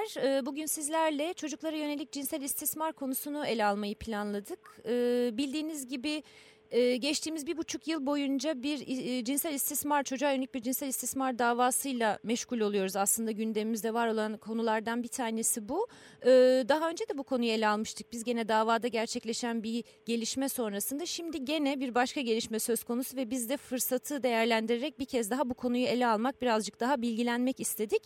Merhabalar, e, bugün sizlerle çocuklara yönelik cinsel istismar konusunu ele almayı planladık. E, bildiğiniz gibi e, geçtiğimiz bir buçuk yıl boyunca bir cinsel istismar, çocuğa yönelik bir cinsel istismar davasıyla meşgul oluyoruz. Aslında gündemimizde var olan konulardan bir tanesi bu. Daha önce de bu konuyu ele almıştık. Biz gene davada gerçekleşen bir gelişme sonrasında şimdi gene bir başka gelişme söz konusu ve biz de fırsatı değerlendirerek bir kez daha bu konuyu ele almak, birazcık daha bilgilenmek istedik.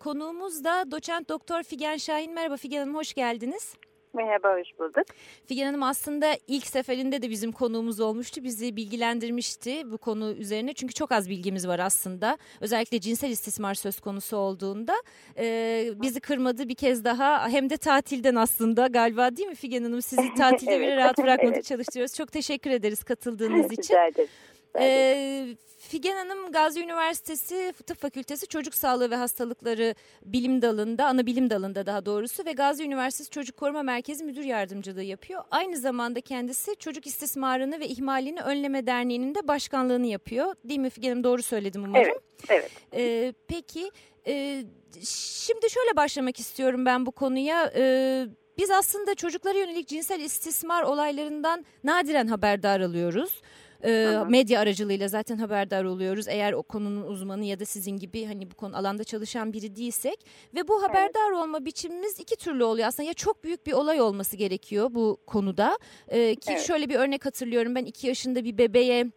Konuğumuz da doçent doktor Figen Şahin. Merhaba Figen Hanım, hoş geldiniz. Merhaba, hoş bulduk. Figen Hanım aslında ilk seferinde de bizim konuğumuz olmuştu. Bizi bilgilendirmişti bu konu üzerine. Çünkü çok az bilgimiz var aslında. Özellikle cinsel istismar söz konusu olduğunda. Ee, bizi kırmadı bir kez daha. Hem de tatilden aslında galiba değil mi Figen Hanım? Sizi tatilde evet. bile rahat bırakmadık evet. çalıştırıyoruz. Çok teşekkür ederiz katıldığınız için. Rica ederim. Ee, Figen Hanım Gazi Üniversitesi Tıp Fakültesi Çocuk Sağlığı ve Hastalıkları Bilim Dalı'nda, ana bilim dalında daha doğrusu ve Gazi Üniversitesi Çocuk Koruma Merkezi Müdür Yardımcılığı yapıyor. Aynı zamanda kendisi çocuk istismarını ve ihmalini önleme derneğinin de başkanlığını yapıyor. Değil mi Figen Hanım? Doğru söyledim umarım. Evet. evet. Ee, peki, e, şimdi şöyle başlamak istiyorum ben bu konuya. Ee, biz aslında çocuklara yönelik cinsel istismar olaylarından nadiren haberdar alıyoruz e, medya aracılığıyla zaten haberdar oluyoruz. Eğer o konunun uzmanı ya da sizin gibi hani bu konu alanda çalışan biri değilsek ve bu haberdar evet. olma biçimimiz iki türlü oluyor aslında. Ya çok büyük bir olay olması gerekiyor bu konuda e, ki evet. şöyle bir örnek hatırlıyorum ben iki yaşında bir bebeğe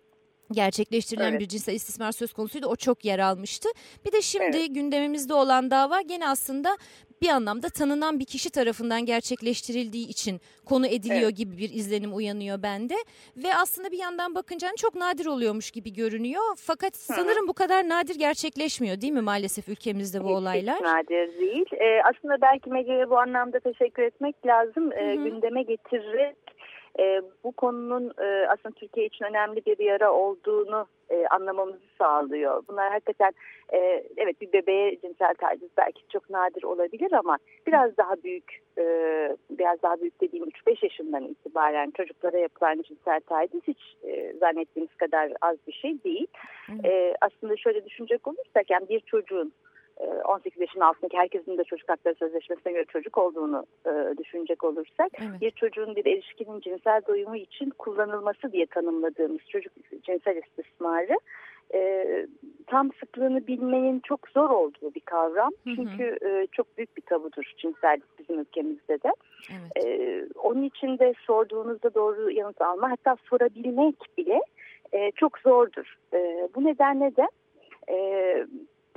gerçekleştirilen evet. bir cinsel istismar söz konusuydu. O çok yer almıştı. Bir de şimdi evet. gündemimizde olan dava gene aslında bir anlamda tanınan bir kişi tarafından gerçekleştirildiği için konu ediliyor evet. gibi bir izlenim uyanıyor bende. Ve aslında bir yandan bakınca hani çok nadir oluyormuş gibi görünüyor. Fakat Hı. sanırım bu kadar nadir gerçekleşmiyor değil mi maalesef ülkemizde bu hiç, olaylar? Hiç nadir değil. Ee, aslında belki medyaya bu anlamda teşekkür etmek lazım. Ee, gündeme getirerek e, bu konunun e, aslında Türkiye için önemli bir yara olduğunu e, anlamamızı sağlıyor. Bunlar hakikaten e, evet bir bebeğe cinsel taciz belki çok nadir olabilir ama biraz daha büyük e, biraz daha büyük dediğim 3-5 yaşından itibaren çocuklara yapılan cinsel taciz hiç e, zannettiğimiz kadar az bir şey değil. E, aslında şöyle düşünecek olursak yani bir çocuğun 18 yaşın altındaki herkesin de çocuk hakları sözleşmesine göre çocuk olduğunu e, düşünecek olursak evet. bir çocuğun bir erişkinin cinsel doyumu için kullanılması diye tanımladığımız çocuk cinsel istismarı e, tam sıklığını bilmenin çok zor olduğu bir kavram. Hı hı. Çünkü e, çok büyük bir tabudur cinsellik bizim ülkemizde de. Evet. E, onun için de sorduğunuzda doğru yanıt alma hatta sorabilmek bile e, çok zordur. E, bu nedenle de e,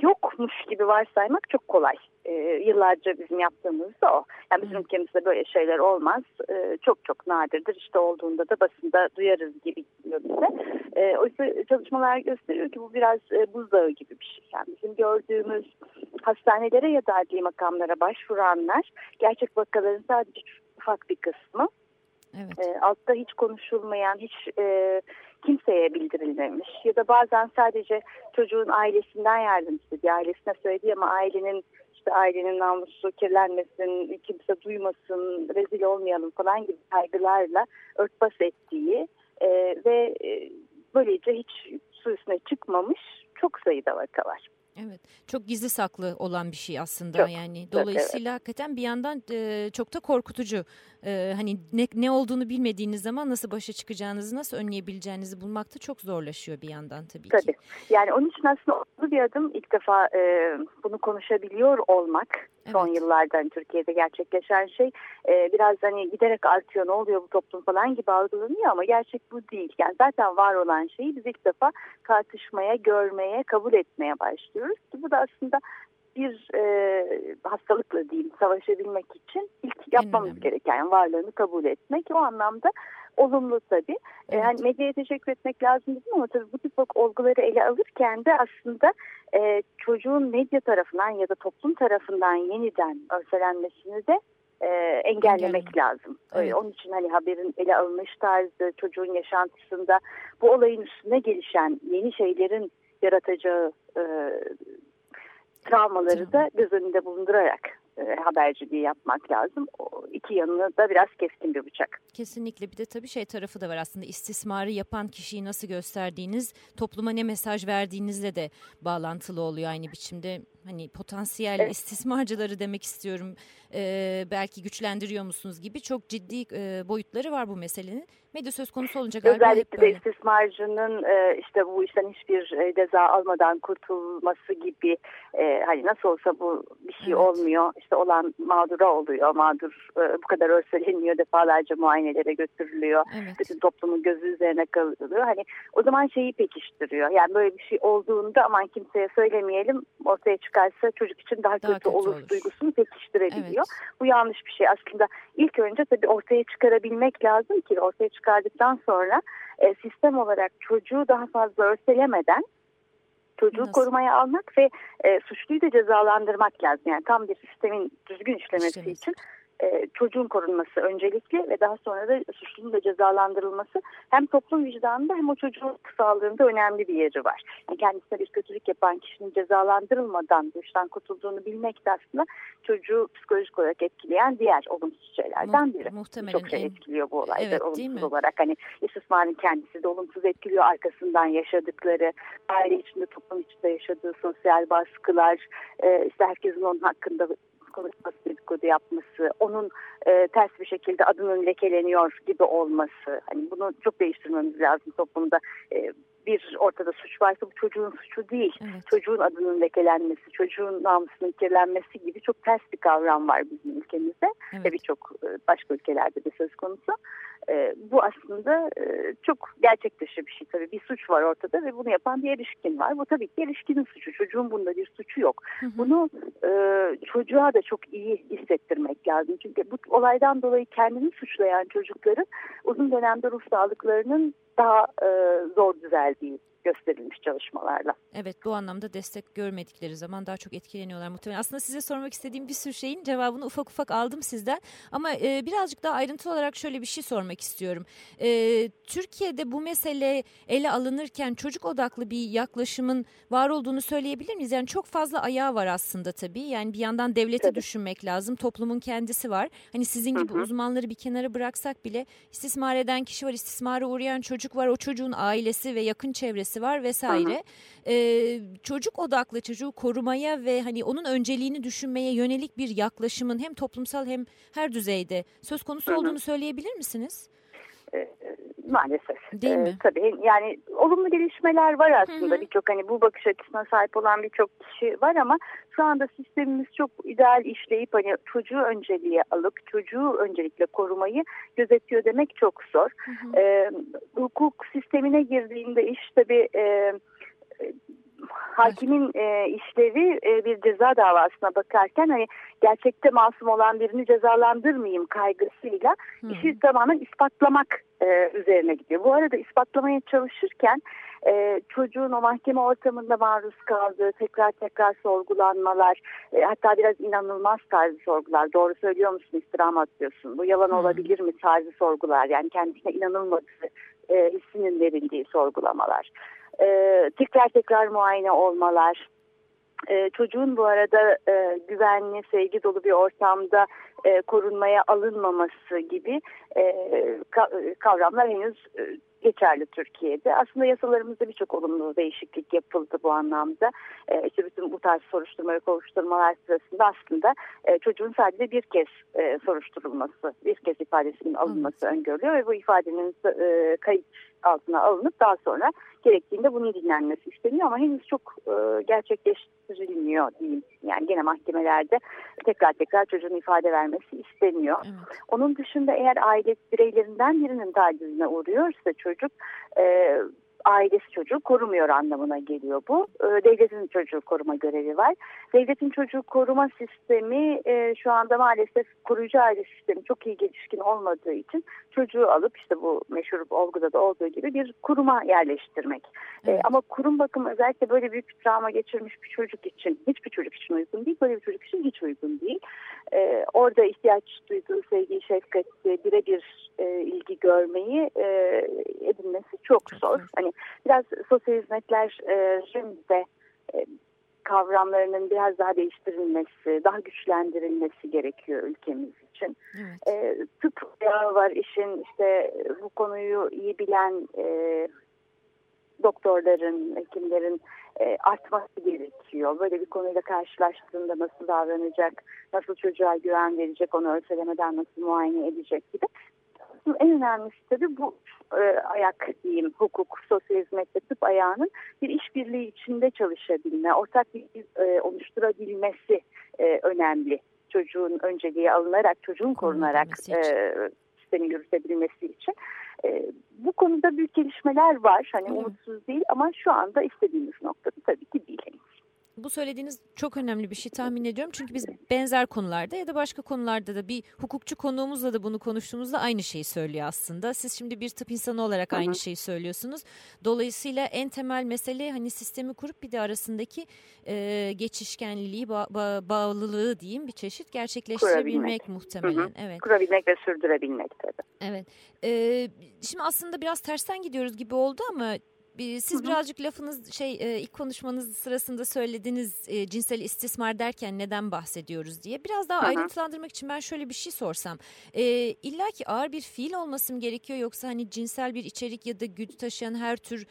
yokmuş gibi varsaymak çok kolay. E, yıllarca bizim yaptığımız da o. Yani bizim ülkemizde böyle şeyler olmaz. E, çok çok nadirdir. İşte olduğunda da basında duyarız gibi geliyor bize. E, oysa çalışmalar gösteriyor ki bu biraz e, buzdağı gibi bir şey. Yani bizim gördüğümüz hastanelere ya da adli makamlara başvuranlar gerçek vakaların sadece ufak bir kısmı. Evet. E, altta hiç konuşulmayan, hiç e, kimseye bildirilmemiş ya da bazen sadece çocuğun ailesinden yardım istedi. Ailesine söyledi ama ailenin işte ailenin namusu kirlenmesin, kimse duymasın, rezil olmayalım falan gibi kaygılarla örtbas ettiği e, ve e, böylece hiç su üstüne çıkmamış çok sayıda vaka var. Evet çok gizli saklı olan bir şey aslında çok, yani dolayısıyla evet. hakikaten bir yandan e, çok da korkutucu e, hani ne, ne olduğunu bilmediğiniz zaman nasıl başa çıkacağınızı nasıl önleyebileceğinizi bulmak da çok zorlaşıyor bir yandan tabii, tabii. ki. Yani onun için aslında olumlu bir adım ilk defa e, bunu konuşabiliyor olmak evet. son yıllardan Türkiye'de gerçekleşen şey e, biraz hani giderek artıyor ne oluyor bu toplum falan gibi algılanıyor ama gerçek bu değil. Yani zaten var olan şeyi biz ilk defa tartışmaya, görmeye, kabul etmeye başlıyoruz ki bu da aslında bir e, hastalıkla diyeyim savaşabilmek için ilk yapmamız gereken varlığını kabul etmek. O anlamda olumlu tabii. Ee, evet. Yani medyaya teşekkür etmek lazım dedim ama tabii bu tip olguları ele alırken de aslında e, çocuğun medya tarafından ya da toplum tarafından yeniden örselenmesini de e, engellemek Engel. lazım. Evet. Onun için hani haberin ele alınış tarzı, çocuğun yaşantısında bu olayın üstüne gelişen yeni şeylerin yaratacağı e, travmaları da göz önünde bulundurarak e, haberciliği yapmak lazım. O iki yanını da biraz keskin bir bıçak. Kesinlikle bir de tabii şey tarafı da var aslında istismarı yapan kişiyi nasıl gösterdiğiniz topluma ne mesaj verdiğinizle de bağlantılı oluyor aynı biçimde. Hani potansiyel evet. istismarcıları demek istiyorum e, belki güçlendiriyor musunuz gibi çok ciddi e, boyutları var bu meselenin. Medya söz konusu olunca galiba Özellikle de istismarcının e, işte bu işten hiçbir e, ceza almadan kurtulması gibi e, hani nasıl olsa bu bir şey evet. olmuyor. İşte olan mağdura oluyor. Mağdur e, bu kadar örseleniyor defalarca muayenelere götürülüyor. Evet. Bütün toplumun gözü üzerine kalıyor. Hani o zaman şeyi pekiştiriyor. Yani böyle bir şey olduğunda aman kimseye söylemeyelim ortaya çıkarsa çocuk için daha, daha kötü, kötü olur, olur duygusunu pekiştirebiliyor. Evet. Bu yanlış bir şey. Aslında ilk önce tabii ortaya çıkarabilmek lazım ki ortaya çıkardıktan sonra e, sistem olarak çocuğu daha fazla örselemeden çocuğu Nasıl? korumaya almak ve e, suçluyu da cezalandırmak lazım. Yani tam bir sistemin düzgün işlemesi İşlemesi. için e, çocuğun korunması öncelikli ve daha sonra da suçlunun da cezalandırılması hem toplum vicdanında hem o çocuğun sağlığında önemli bir yeri var. Yani kendisine bir kötülük yapan kişinin cezalandırılmadan dıştan kurtulduğunu bilmek de aslında çocuğu psikolojik olarak etkileyen diğer olumsuz şeylerden biri. Muhtemelen Çok şey etkiliyor bu olayda evet, olumsuz olarak. Hani istismarın kendisi de olumsuz etkiliyor arkasından yaşadıkları, aile içinde toplum içinde yaşadığı sosyal baskılar, e, işte herkesin onun hakkında konuşması, dedikodu yapması, onun e, ters bir şekilde adının lekeleniyor gibi olması. Hani bunu çok değiştirmemiz lazım toplumda. E, bir ortada suç varsa bu çocuğun suçu değil. Evet. Çocuğun adının lekelenmesi, çocuğun namusunun kirlenmesi gibi çok ters bir kavram var bizim ülkemizde evet. ve birçok e, başka ülkelerde de söz konusu. E, bu aslında e, çok gerçek dışı bir şey tabii. Bir suç var ortada ve bunu yapan bir erişkin var. Bu tabii ki erişkinin suçu. Çocuğun bunda bir suçu yok. Hı hı. Bunu çocuğa da çok iyi hissettirmek lazım. Çünkü bu olaydan dolayı kendini suçlayan çocukların uzun dönemde ruh sağlıklarının daha e, zor düzeldiği gösterilmiş çalışmalarla. Evet bu anlamda destek görmedikleri zaman daha çok etkileniyorlar muhtemelen. Aslında size sormak istediğim bir sürü şeyin cevabını ufak ufak aldım sizden. Ama e, birazcık daha ayrıntı olarak şöyle bir şey sormak istiyorum. E, Türkiye'de bu mesele ele alınırken çocuk odaklı bir yaklaşımın var olduğunu söyleyebilir miyiz? Yani çok fazla ayağı var aslında tabii. Yani bir yandan devleti tabii. düşünmek lazım. Toplumun kendisi var. Hani sizin gibi hı hı. uzmanları bir kenara bıraksak bile istismar eden kişi var, istismara uğrayan çocuk var. O çocuğun ailesi ve yakın çevresi var vesaire. Ee, çocuk odaklı çocuğu korumaya ve hani onun önceliğini düşünmeye yönelik bir yaklaşımın hem toplumsal hem her düzeyde söz konusu olduğunu söyleyebilir misiniz? Ee, maalesef. Değil mi? Ee, tabii yani olumlu gelişmeler var aslında birçok hani bu bakış açısına sahip olan birçok kişi var ama şu anda sistemimiz çok ideal işleyip hani çocuğu önceliğe alıp çocuğu öncelikle korumayı gözetiyor demek çok zor. Hı hı. Ee, hukuk sistemine girdiğinde iş tabii e, hakimin e, işlevi e, bir ceza davasına bakarken hani gerçekte masum olan birini cezalandırmayayım kaygısıyla hmm. işi tamamen ispatlamak e, üzerine gidiyor. Bu arada ispatlamaya çalışırken e, çocuğun o mahkeme ortamında maruz kaldığı tekrar tekrar sorgulanmalar e, hatta biraz inanılmaz tarzı sorgular doğru söylüyor musun istirham atıyorsun bu yalan hmm. olabilir mi tarzı sorgular yani kendisine inanılmadığı e, hissinin verildiği sorgulamalar e, tekrar tekrar muayene olmalar, e, çocuğun bu arada e, güvenli, sevgi dolu bir ortamda e, korunmaya alınmaması gibi e, kavramlar henüz e, geçerli Türkiye'de. Aslında yasalarımızda birçok olumlu değişiklik yapıldı bu anlamda. E, işte bütün bu tarz soruşturma ve kovuşturmalar sırasında aslında e, çocuğun sadece bir kez e, soruşturulması, bir kez ifadesinin alınması evet. öngörülüyor ve bu ifadenin e, kayıt altına alınıp daha sonra gerektiğinde bunun dinlenmesi isteniyor ama henüz çok e, gerçekleştirilmiyor diyeyim. Yani gene mahkemelerde tekrar tekrar çocuğun ifade vermesi isteniyor. Evet. Onun dışında eğer aile bireylerinden birinin tacizine uğruyorsa çocuk e, ailesi çocuğu korumuyor anlamına geliyor bu. E, devletin çocuğu koruma görevi var. Devletin çocuğu koruma sistemi e, şu anda maalesef koruyucu aile sistemi çok iyi gelişkin olmadığı için çocuğu alıp işte bu meşhur olguda da olduğu gibi bir kuruma yerleştirmek. E, evet. E, ama kurum bakımı özellikle böyle büyük bir travma geçirmiş bir çocuk için hiçbir çocuk için uygun değil. Böyle bir çocuk için hiç uygun değil. E, orada ihtiyaç duyduğu sevgi, şefkati, birebir e, ilgi görmeyi e, edinmesi çok zor. Hani biraz sosyal hizmetlerin de e, kavramlarının biraz daha değiştirilmesi, daha güçlendirilmesi gerekiyor ülkemiz için. Evet. E, tıp var işin işte bu konuyu iyi bilen e, doktorların, hekimlerin e, artması gerekiyor. Böyle bir konuyla karşılaştığında nasıl davranacak, nasıl çocuğa güven verecek, onu örselemeden nasıl muayene edecek gibi. En önemlisi tabii bu e, ayak diyeyim, hukuk, sosyal hizmet ve tıp ayağının bir işbirliği içinde çalışabilme, ortak bir e, oluşturabilmesi e, önemli. Çocuğun önceliği alınarak, çocuğun korunarak e, sistemi yürütebilmesi için. E, bu konuda büyük gelişmeler var. Hani umutsuz değil ama şu anda istediğimiz noktada tabii ki değil bu söylediğiniz çok önemli bir şey tahmin ediyorum. Çünkü biz benzer konularda ya da başka konularda da bir hukukçu konuğumuzla da bunu konuştuğumuzda aynı şeyi söylüyor aslında. Siz şimdi bir tıp insanı olarak aynı şeyi söylüyorsunuz. Dolayısıyla en temel mesele hani sistemi kurup bir de arasındaki e, geçişkenliliği, ba ba bağlılığı diyeyim bir çeşit gerçekleştirebilmek muhtemelen. Hı hı. Evet. Kurabilmek ve sürdürebilmek tabii. Evet. Ee, şimdi aslında biraz tersten gidiyoruz gibi oldu ama siz Hı-hı. birazcık lafınız şey e, ilk konuşmanız sırasında söylediğiniz e, cinsel istismar derken neden bahsediyoruz diye biraz daha Hı-hı. ayrıntılandırmak için ben şöyle bir şey sorsam. E, İlla ki ağır bir fiil olması mı gerekiyor yoksa hani cinsel bir içerik ya da güdü taşıyan her tür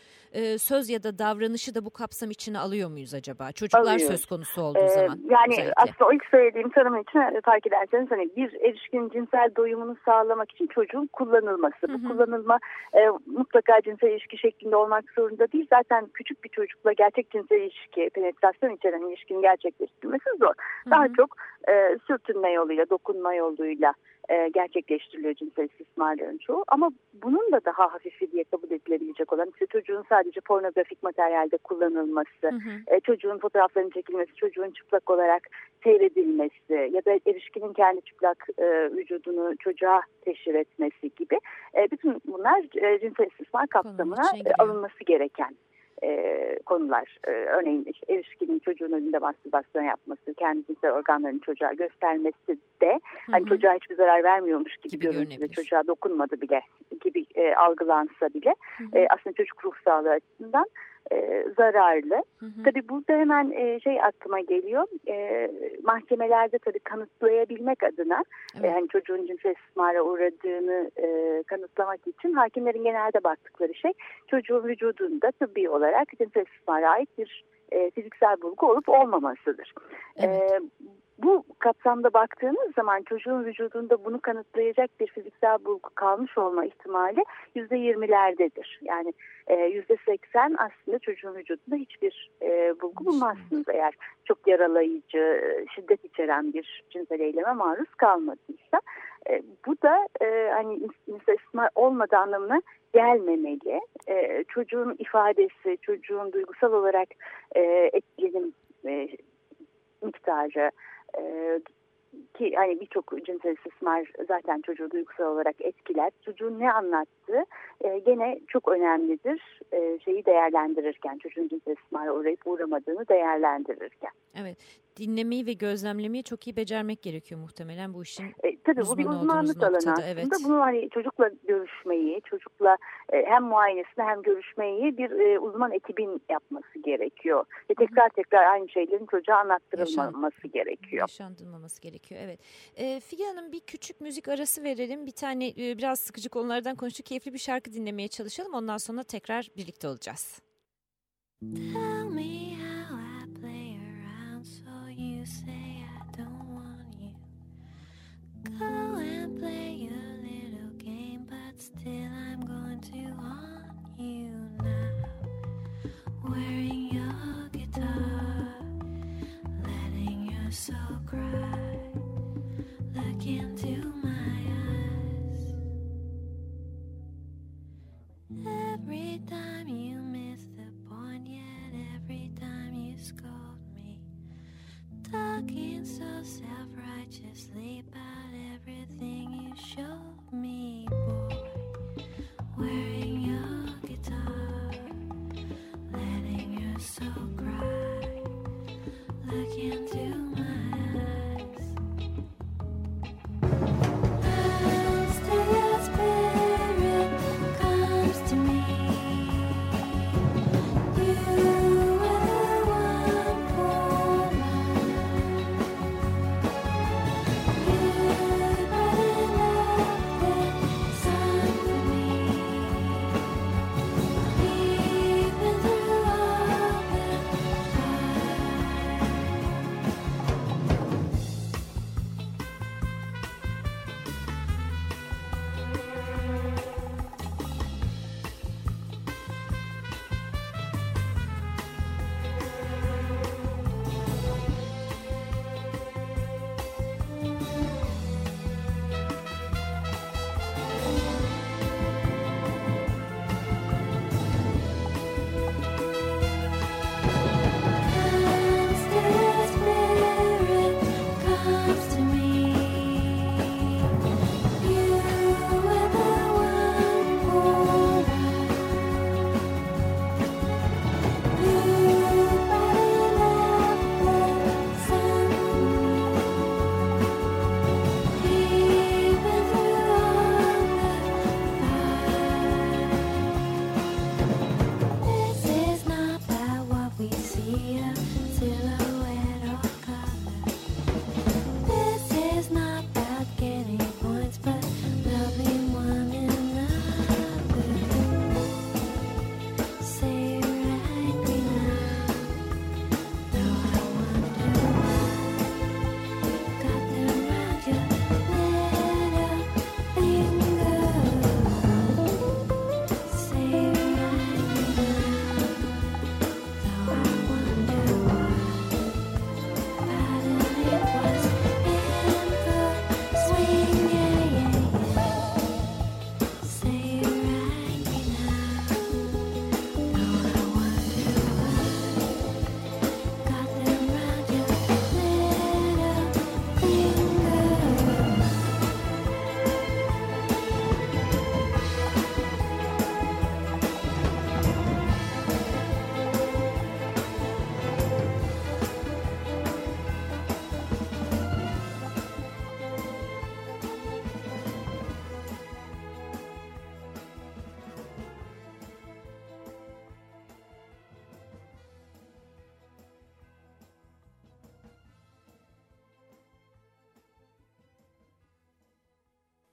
söz ya da davranışı da bu kapsam içine alıyor muyuz acaba? Çocuklar Alıyoruz. söz konusu olduğu ee, zaman. Yani özellikle. aslında o ilk söylediğim tanım için fark ederseniz hani bir erişkin cinsel doyumunu sağlamak için çocuğun kullanılması. Hı-hı. Bu kullanılma e, mutlaka cinsel ilişki şeklinde olmak zorunda değil. Zaten küçük bir çocukla gerçek cinsel ilişki, penetrasyon içeren ilişkinin gerçekleştirilmesi zor. Hı hı. Daha çok e, sürtünme yoluyla, dokunma yoluyla e, gerçekleştiriliyor cinsel istismarların çoğu. Ama bunun da daha hafifi diye kabul edilebilecek olan işte çocuğun sadece pornografik materyalde kullanılması, hı hı. E, çocuğun fotoğraflarının çekilmesi, çocuğun çıplak olarak seyredilmesi ya da erişkinin kendi çıplak e, vücudunu çocuğa teşhir etmesi gibi e, bütün bunlar e, cinsel istismar kapsamına e, alınması gereken e, konular. E, örneğin işte erişkinin çocuğun önünde mastürbasyon yapması, kendi cinsel organlarını çocuğa göstermesi de hı hı. hani çocuğa hiçbir zarar vermiyormuş gibi, gibi görüntüde çocuğa dokunmadı bile gibi e, algılansa bile hı hı. E, aslında çocuk ruh sağlığı açısından e, zararlı. Hı hı. Tabii burada hemen e, şey aklıma geliyor. E, mahkemelerde tabii kanıtlayabilmek adına evet. e, hani çocuğun cinsel istismara uğradığını e, kanıtlamak için hakimlerin genelde baktıkları şey çocuğun vücudunda tıbbi olarak cinsel istismara ait bir e, fiziksel bulgu olup olmamasıdır. Evet. E, bu kapsamda baktığınız zaman çocuğun vücudunda bunu kanıtlayacak bir fiziksel bulgu kalmış olma ihtimali yüzde yirmilerdedir. Yani e, yüzde seksen aslında çocuğun vücudunda hiçbir e, bulgu bulmazsınız eğer çok yaralayıcı, şiddet içeren bir cinsel eyleme maruz kalmadıysa. E, bu da e, hani istismar olmadığı anlamına gelmemeli. E, çocuğun ifadesi, çocuğun duygusal olarak e, etkilenim e, miktarı, e, ki hani birçok cinsel istismar zaten çocuğu duygusal olarak etkiler. Çocuğun ne anlattığı e, gene çok önemlidir. E, şeyi değerlendirirken, çocuğun cinsel istismara uğrayıp uğramadığını değerlendirirken. Evet dinlemeyi ve gözlemlemeyi çok iyi becermek gerekiyor muhtemelen bu işin e, Tabii bu bir uzmanlık alanı aslında. Evet. Bunu hani çocukla görüşmeyi, çocukla e, hem muayenesini hem görüşmeyi bir e, uzman ekibin yapması gerekiyor. Ve tekrar tekrar aynı şeylerin çocuğa anlattırılmaması Yaşan, gerekiyor. Yaşandırılması gerekiyor evet. E, Figen Hanım bir küçük müzik arası verelim. Bir tane e, biraz sıkıcı konulardan konuştuk. Keyifli bir şarkı dinlemeye çalışalım. Ondan sonra tekrar birlikte olacağız. Tell me Go and play a little game, but still I'm going to haunt you now. Wearing your guitar, letting your soul cry. Self-righteously.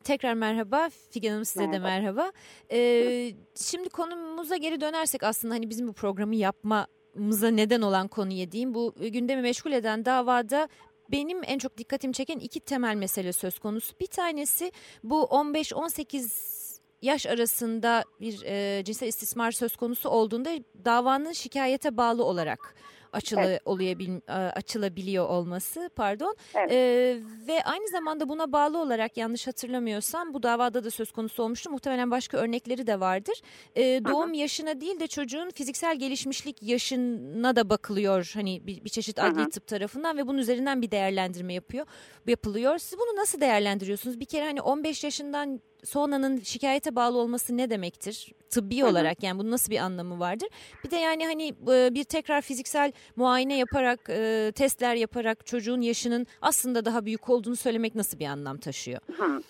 Tekrar merhaba. Figen Hanım size merhaba. de merhaba. Ee, şimdi konumuza geri dönersek aslında hani bizim bu programı yapmamıza neden olan konuya diyeyim. Bu gündemi meşgul eden davada benim en çok dikkatimi çeken iki temel mesele söz konusu. Bir tanesi bu 15-18 yaş arasında bir e, cinsel istismar söz konusu olduğunda davanın şikayete bağlı olarak açılı evet. oluyabil, açılabiliyor olması pardon evet. e, ve aynı zamanda buna bağlı olarak yanlış hatırlamıyorsam bu davada da söz konusu olmuştu muhtemelen başka örnekleri de vardır e, doğum Hı-hı. yaşına değil de çocuğun fiziksel gelişmişlik yaşına da bakılıyor hani bir, bir çeşit adli Hı-hı. tıp tarafından ve bunun üzerinden bir değerlendirme yapıyor yapılıyor siz bunu nasıl değerlendiriyorsunuz bir kere hani 15 yaşından sonranın şikayete bağlı olması ne demektir? Tıbbi Hı-hı. olarak yani bunun nasıl bir anlamı vardır? Bir de yani hani bir tekrar fiziksel muayene yaparak, testler yaparak çocuğun yaşının aslında daha büyük olduğunu söylemek nasıl bir anlam taşıyor? Hı.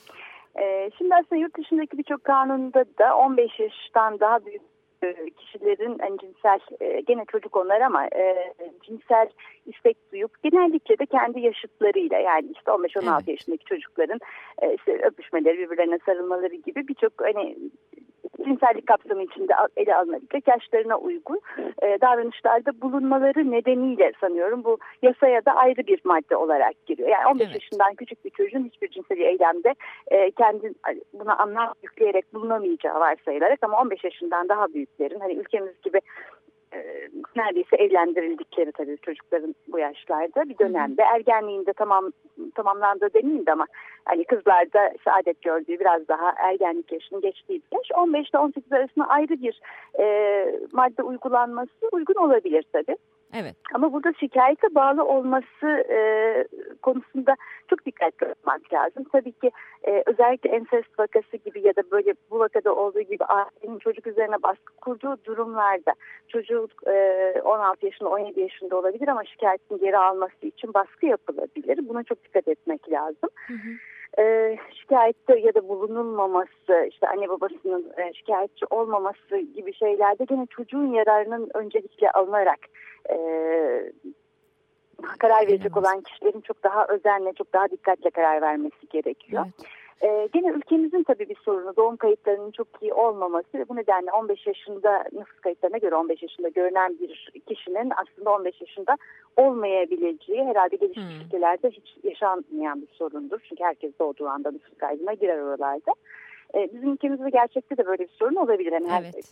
Şimdi aslında yurt dışındaki birçok kanunda da 15 yaştan daha büyük e, kişilerin yani cinsel e, gene çocuk onlar ama e, cinsel istek duyup genellikle de kendi yaşıtlarıyla yani işte 15-16 evet. yaşındaki çocukların e, işte öpüşmeleri birbirlerine sarılmaları gibi birçok hani cinsellik kapsamı içinde ele alınabilecek yaşlarına uygun e, davranışlarda bulunmaları nedeniyle sanıyorum bu yasaya da ayrı bir madde olarak giriyor. Yani 15 evet. yaşından küçük bir çocuğun hiçbir cinsel eylemde e, kendi buna anlam yükleyerek bulunamayacağı varsayılarak ama 15 yaşından daha büyüklerin hani ülkemiz gibi e, neredeyse evlendirildikleri tabii çocukların bu yaşlarda bir dönemde ergenliğinde tamam tamamlandı demeyeyim de ama hani kızlarda işte adet gördüğü biraz daha ergenlik yaşının geçtiği bir yaş. 15 ile 18 arasında ayrı bir e, madde uygulanması uygun olabilir tabii. Evet. Ama burada şikayete bağlı olması e, konusunda çok dikkatli olmak lazım. Tabii ki e, özellikle ensest vakası gibi ya da böyle bu vakada olduğu gibi ailenin çocuk üzerine baskı kurduğu durumlarda çocuk e, 16 yaşında 17 yaşında olabilir ama şikayetini geri alması için baskı yapılabilir. Buna çok dikkat etmek lazım. Hı hı e, şikayette ya da bulunulmaması, işte anne babasının e, şikayetçi olmaması gibi şeylerde gene çocuğun yararının öncelikle alınarak e, karar verecek olan kişilerin çok daha özenle, çok daha dikkatle karar vermesi gerekiyor. Evet. Ee, gene ülkemizin tabii bir sorunu doğum kayıtlarının çok iyi olmaması ve bu nedenle 15 yaşında nüfus kayıtlarına göre 15 yaşında görünen bir kişinin aslında 15 yaşında olmayabileceği herhalde gelişmiş hmm. ülkelerde hiç yaşanmayan bir sorundur. Çünkü herkes doğduğu anda nüfus kaydına girer oralarda. E, bizim ülkemizde gerçekte de böyle bir sorun olabilir. Yani evet. herkes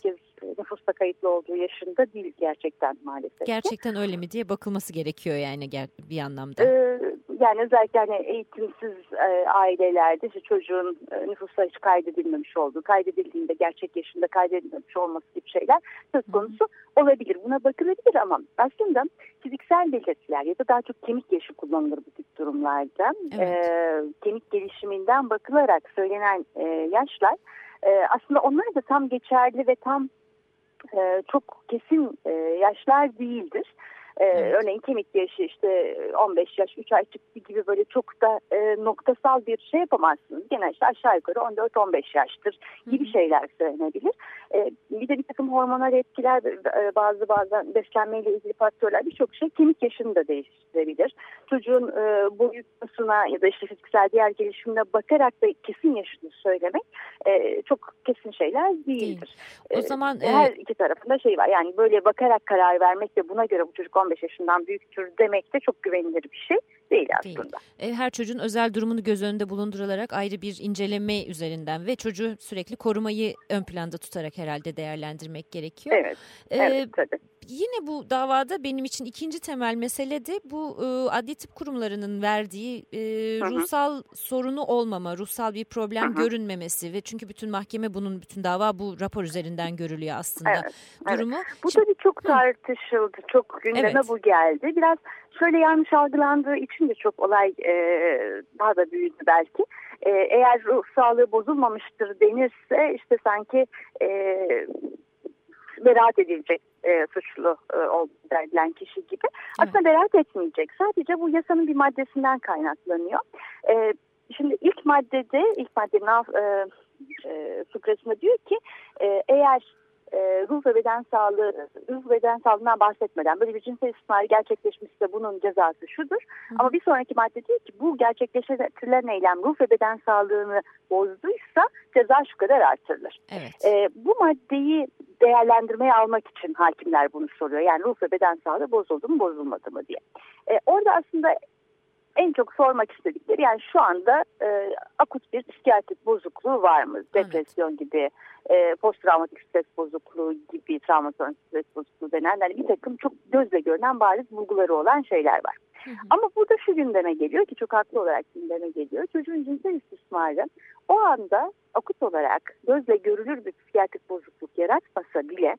nüfusta kayıtlı olduğu yaşında değil gerçekten maalesef. Gerçekten öyle mi diye bakılması gerekiyor yani bir anlamda. Ee, yani özellikle hani eğitimsiz e, ailelerde işte çocuğun e, nüfusa hiç kaydedilmemiş olduğu, kaydedildiğinde gerçek yaşında kaydedilmemiş olması gibi şeyler söz konusu olabilir. Buna bakılabilir ama aslında fiziksel belirtiler ya da daha çok kemik yaşı kullanılır bu tip durumlarda. Evet. E, kemik gelişiminden bakılarak söylenen e, yaşlar e, aslında onlar da tam geçerli ve tam e, çok kesin e, yaşlar değildir. Ee. Örneğin kemik yaşı işte 15 yaş 3 ay çıktı gibi böyle çok da e, noktasal bir şey yapamazsınız. Genel işte aşağı yukarı 14-15 yaştır gibi şeyler söylenebilir. E, bir de bir takım hormonal etkiler e, bazı bazen beslenmeyle ilgili faktörler birçok şey kemik yaşını da değiştirebilir. Çocuğun e, ya da işte fiziksel diğer gelişimine bakarak da kesin yaşını söylemek e, çok kesin şeyler değildir. Değil. O e, zaman her e... iki tarafında şey var. Yani böyle bakarak karar vermek ve buna göre bu çocuk 15 yaşından büyüktür demek de çok güvenilir bir şey değil aslında. Değil. Her çocuğun özel durumunu göz önünde bulundurularak ayrı bir inceleme üzerinden ve çocuğu sürekli korumayı ön planda tutarak herhalde değerlendirmek gerekiyor. Evet, ee, evet tabii. Yine bu davada benim için ikinci temel mesele de bu e, adli tıp kurumlarının verdiği e, ruhsal sorunu olmama, ruhsal bir problem Hı -hı. görünmemesi ve çünkü bütün mahkeme bunun bütün dava bu rapor üzerinden görülüyor aslında evet, durumu. Evet. Bu Şimdi, tabii çok tartışıldı, çok gündeme evet. bu geldi. Biraz şöyle yanlış algılandığı için de çok olay e, daha da büyüdü belki. E, eğer ruh sağlığı bozulmamıştır denirse işte sanki e, beraat edilecek e, suçlu e, olduğu edilen kişi gibi. Aslında evet. beraat etmeyecek. Sadece bu yasanın bir maddesinden kaynaklanıyor. E, şimdi ilk maddede, ilk maddenin e, e, fıkrasında diyor ki e, eğer e, ruh ve beden sağlığı, ruh ve beden sağlığından bahsetmeden böyle bir cinsel istismar gerçekleşmişse bunun cezası şudur. Hı. Ama bir sonraki madde diyor ki bu gerçekleştirilen eylem ruh ve beden sağlığını bozduysa ceza şu kadar artırılır. Evet. E, bu maddeyi değerlendirmeye almak için hakimler bunu soruyor. Yani ruh ve beden sağlığı bozuldu mu bozulmadı mı diye. E, orada aslında en çok sormak istedikleri yani şu anda e, akut bir psikiyatrik bozukluğu var mı? Depresyon evet. gibi, e, posttraumatik stres bozukluğu gibi, travmatik stres bozukluğu denen yani bir takım çok gözle görünen bariz bulguları olan şeyler var. Hı hı. Ama burada şu gündeme geliyor ki çok haklı olarak gündeme geliyor. Çocuğun cinsel istismarı o anda akut olarak gözle görülür bir psikiyatrik bozukluk yaratmasa bile.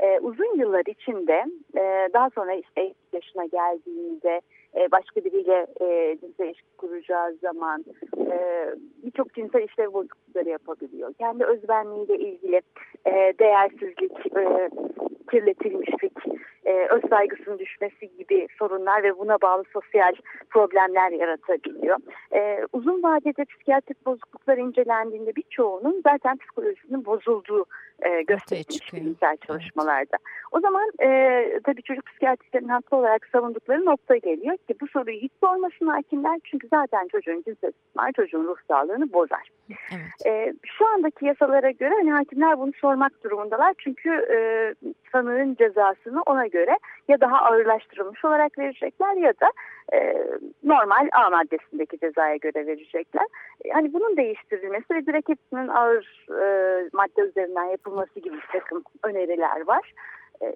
E, uzun yıllar içinde e, daha sonra işte yaşına geldiğinde e, başka biriyle e, cinsel ilişki kuracağı zaman e, birçok cinsel işlev bozuklukları yapabiliyor. Kendi özbenliğiyle ilgili e, değersizlik, e, kirletilmişlik, e, öz saygısının düşmesi gibi sorunlar ve buna bağlı sosyal problemler yaratabiliyor. E, uzun vadede psikiyatrik bozukluklar incelendiğinde birçoğunun zaten psikolojisinin bozulduğu e, gösterilmiş bilimsel çalışmalarda. Evet. O zaman e, tabii çocuk psikiyatristlerin haklı olarak savundukları nokta geliyor ki bu soruyu hiç sormasın hakimler çünkü zaten çocuğun cinsel istismar çocuğun ruh sağlığını bozar. Evet. E, şu andaki yasalara göre hani hakimler bunu sormak durumundalar çünkü e, sanığın cezasını ona göre ya daha ağırlaştırılmış olarak verecekler ya da e, normal A maddesindeki cezaya göre verecekler. E, hani bunun değiştirilmesi ve direkt hepsinin ağır e, madde üzerinden yapılması gibi bir takım öneriler var. E,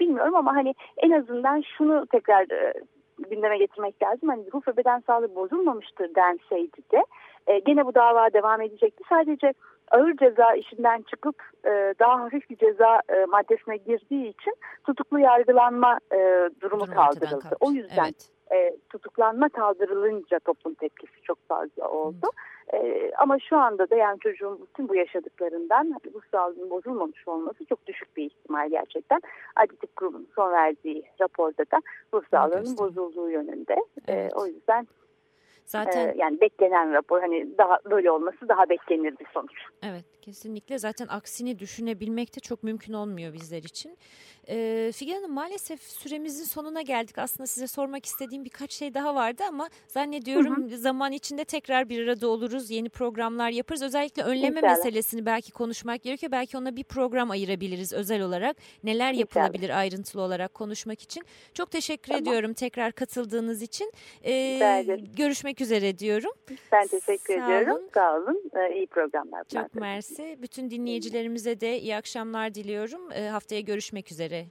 bilmiyorum ama hani en azından şunu tekrar e, gündeme getirmek lazım. Hani ruh ve beden sağlığı bozulmamıştır denseydi de e, gene bu dava devam edecekti. Sadece ağır ceza işinden çıkıp e, daha hafif bir ceza e, maddesine girdiği için tutuklu yargılanma e, durumu Durum kaldırıldı. O yüzden evet. e, tutuklanma kaldırılınca toplum tepkisi çok fazla oldu. E, ama şu anda da yani çocuğun bütün bu yaşadıklarından bu sağlığının bozulmamış olması çok düşük bir ihtimal gerçekten. Adli Tıp Kurumu'nun son verdiği raporda da ruh sağlığının bozulduğu yönünde. Evet. E, o yüzden Zaten ee, yani beklenen rapor hani daha böyle olması daha beklenir bir sonuç. Evet kesinlikle zaten aksini düşünebilmek de çok mümkün olmuyor bizler için. Ee, Figen Hanım maalesef süremizin sonuna geldik. Aslında size sormak istediğim birkaç şey daha vardı ama zannediyorum hı hı. zaman içinde tekrar bir arada oluruz. Yeni programlar yaparız. Özellikle önleme İnşallah. meselesini belki konuşmak gerekiyor. Belki ona bir program ayırabiliriz özel olarak. Neler yapılabilir İnşallah. ayrıntılı olarak konuşmak için. Çok teşekkür tamam. ediyorum tekrar katıldığınız için. Ee, görüşmek üzere diyorum. Ben teşekkür Sağ ediyorum. Olun. Sağ olun. Ee, iyi programlar. Çok mersi. Bütün dinleyicilerimize de iyi akşamlar diliyorum. Ee, haftaya görüşmek üzere.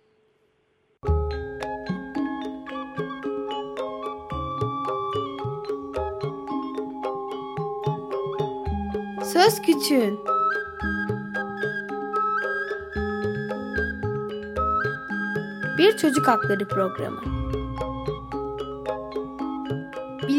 Söz Küçüğün Bir Çocuk Hakları Programı